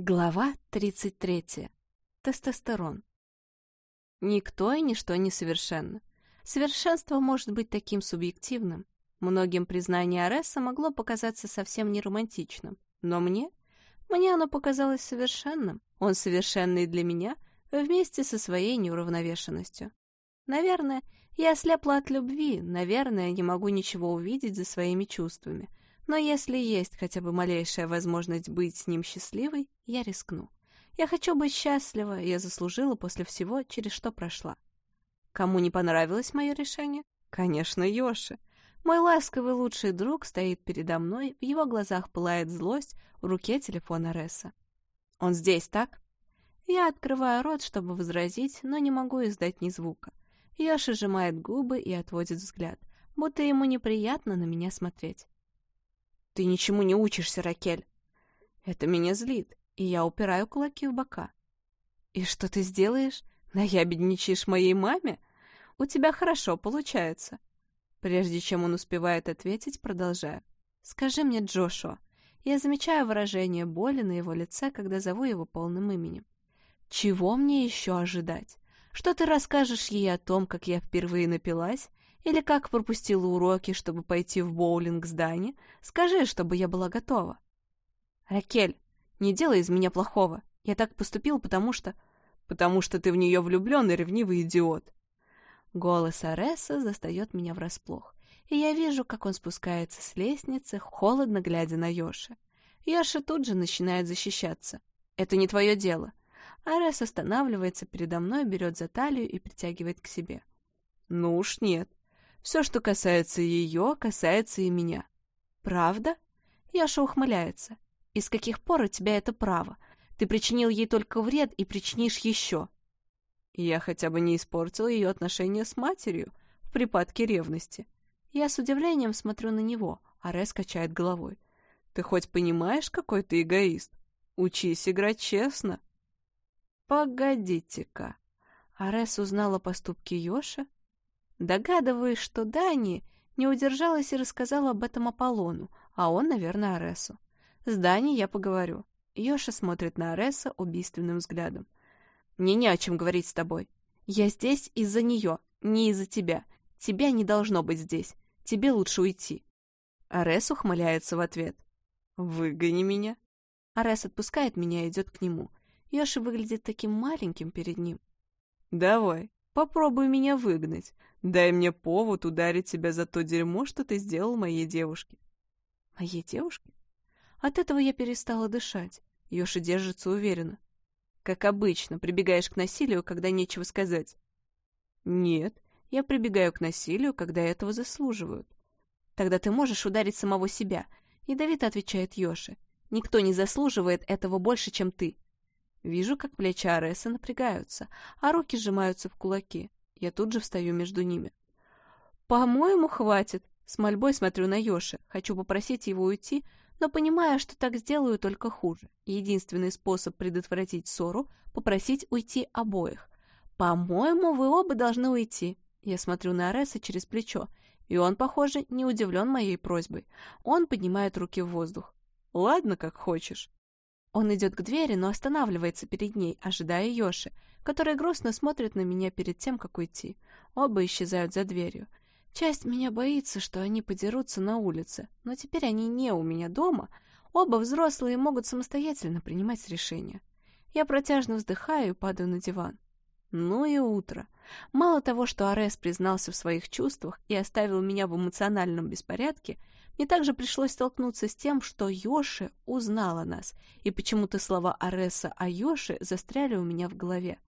Глава 33. Тестостерон. Никто и ничто не совершенно. Совершенство может быть таким субъективным. Многим признание Аресса могло показаться совсем не романтичным. Но мне? Мне оно показалось совершенным. Он совершенный для меня вместе со своей неуравновешенностью. Наверное, я ослепла от любви, наверное, не могу ничего увидеть за своими чувствами. Но если есть хотя бы малейшая возможность быть с ним счастливой, я рискну. Я хочу быть счастлива, я заслужила после всего, через что прошла. Кому не понравилось мое решение? Конечно, Йоши. Мой ласковый лучший друг стоит передо мной, в его глазах пылает злость, в руке телефон Ареса. Он здесь, так? Я открываю рот, чтобы возразить, но не могу издать ни звука. Йоши сжимает губы и отводит взгляд, будто ему неприятно на меня смотреть. Ты ничему не учишься, Ракель. Это меня злит, и я упираю кулаки в бока. И что ты сделаешь? Наябедничаешь моей маме? У тебя хорошо получается. Прежде чем он успевает ответить, продолжаю. Скажи мне, Джошуа. Я замечаю выражение боли на его лице, когда зову его полным именем. Чего мне еще ожидать? Что ты расскажешь ей о том, как я впервые напилась, или как пропустила уроки, чтобы пойти в боулинг с Дани? Скажи, чтобы я была готова. Ракель, не делай из меня плохого. Я так поступил, потому что... Потому что ты в нее влюблен и ревнивый идиот. Голос Ареса застает меня врасплох, и я вижу, как он спускается с лестницы, холодно глядя на Йоши. Йоши тут же начинает защищаться. «Это не твое дело». Арес останавливается передо мной, берет за талию и притягивает к себе. «Ну уж нет. Все, что касается ее, касается и меня. Правда? Яша ухмыляется. И с каких пор у тебя это право? Ты причинил ей только вред и причинишь еще. Я хотя бы не испортил ее отношения с матерью в припадке ревности. Я с удивлением смотрю на него, а Рес качает головой. Ты хоть понимаешь, какой ты эгоист? Учись играть честно. Погодите-ка. Арес узнал о поступке Йоши? Догадываюсь, что Дани не удержалась и рассказала об этом Аполлону, а он, наверное, Аресу. С Дани я поговорю. Йоша смотрит на Ареса убийственным взглядом. «Мне не о чем говорить с тобой. Я здесь из-за нее, не из-за тебя. Тебя не должно быть здесь. Тебе лучше уйти». Арес ухмыляется в ответ. «Выгони меня». Арес отпускает меня и идет к нему. Йоши выглядит таким маленьким перед ним. «Давай, попробуй меня выгнать. Дай мне повод ударить тебя за то дерьмо, что ты сделал моей девушке. Моей девушке? От этого я перестала дышать. Йоши держится уверенно. Как обычно, прибегаешь к насилию, когда нечего сказать. Нет, я прибегаю к насилию, когда этого заслуживают. Тогда ты можешь ударить самого себя, ядовито отвечает Йоши. Никто не заслуживает этого больше, чем ты. Вижу, как плечи Ареса напрягаются, а руки сжимаются в кулаки. Я тут же встаю между ними. «По-моему, хватит!» С мольбой смотрю на Йоши. Хочу попросить его уйти, но понимаю, что так сделаю только хуже. Единственный способ предотвратить ссору — попросить уйти обоих. «По-моему, вы оба должны уйти». Я смотрю на Ареса через плечо, и он, похоже, не удивлен моей просьбой. Он поднимает руки в воздух. «Ладно, как хочешь». Он идет к двери, но останавливается перед ней, ожидая Йоши, который грустно смотрит на меня перед тем, как уйти. Оба исчезают за дверью. Часть меня боится, что они подерутся на улице, но теперь они не у меня дома. Оба взрослые могут самостоятельно принимать решения. Я протяжно вздыхаю и падаю на диван. Ну и утро. Мало того, что Арес признался в своих чувствах и оставил меня в эмоциональном беспорядке, мне также пришлось столкнуться с тем, что Йоши узнала нас, и почему-то слова Ареса о Йоши застряли у меня в голове.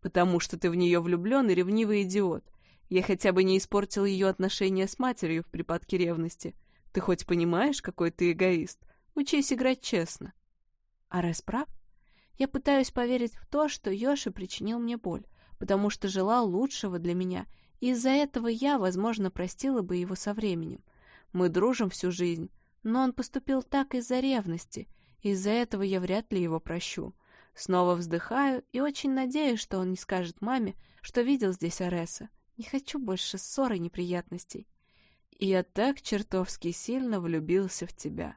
«Потому что ты в нее влюблен и ревнивый идиот. Я хотя бы не испортил ее отношения с матерью в припадке ревности. Ты хоть понимаешь, какой ты эгоист? Учись играть честно». Арес прав? Я пытаюсь поверить в то, что Йоши причинил мне боль, потому что желал лучшего для меня, и из-за этого я, возможно, простила бы его со временем. Мы дружим всю жизнь, но он поступил так из-за ревности, из-за этого я вряд ли его прощу. Снова вздыхаю и очень надеюсь, что он не скажет маме, что видел здесь Ареса. Не хочу больше ссор и неприятностей. И я так чертовски сильно влюбился в тебя.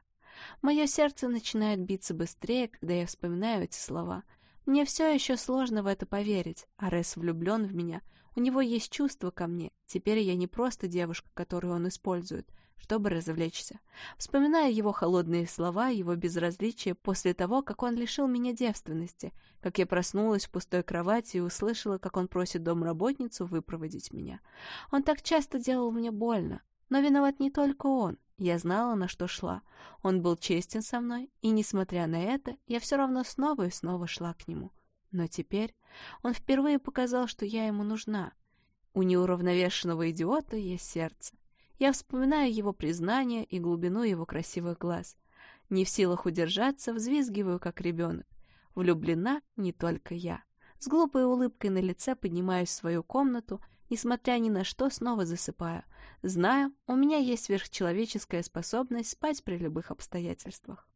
Мое сердце начинает биться быстрее, когда я вспоминаю эти слова. Мне все еще сложно в это поверить. Арес влюблен в меня. У него есть чувства ко мне. Теперь я не просто девушка, которую он использует чтобы развлечься. Вспоминая его холодные слова, его безразличие после того, как он лишил меня девственности, как я проснулась в пустой кровати и услышала, как он просит домработницу выпроводить меня. Он так часто делал мне больно, но виноват не только он. Я знала, на что шла. Он был честен со мной, и, несмотря на это, я все равно снова и снова шла к нему. Но теперь он впервые показал, что я ему нужна. У неуравновешенного идиота есть сердце. Я вспоминаю его признание и глубину его красивых глаз. Не в силах удержаться, взвизгиваю, как ребенок. Влюблена не только я. С глупой улыбкой на лице поднимаюсь в свою комнату, несмотря ни на что, снова засыпаю. Знаю, у меня есть сверхчеловеческая способность спать при любых обстоятельствах.